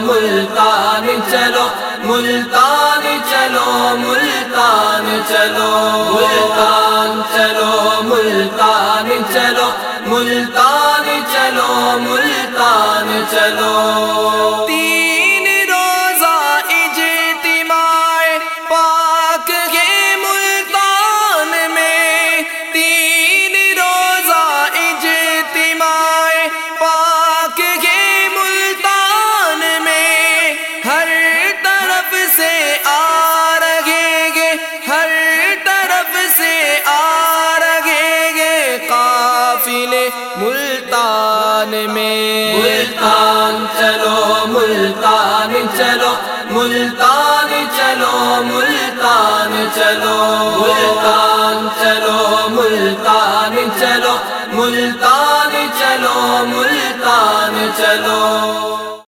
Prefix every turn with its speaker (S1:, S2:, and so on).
S1: ملتان چلو
S2: ملتان چلو ملتان چلو ملتان چلو ملتان چلو ملتان چلو ملتان چلو۔ ملتان میں۔
S1: ملتان چلو ملتان چلو ملتان چلو ملتان چلو۔ ملتان چلو ملتان چلو ملتان چلو ملتان چلو۔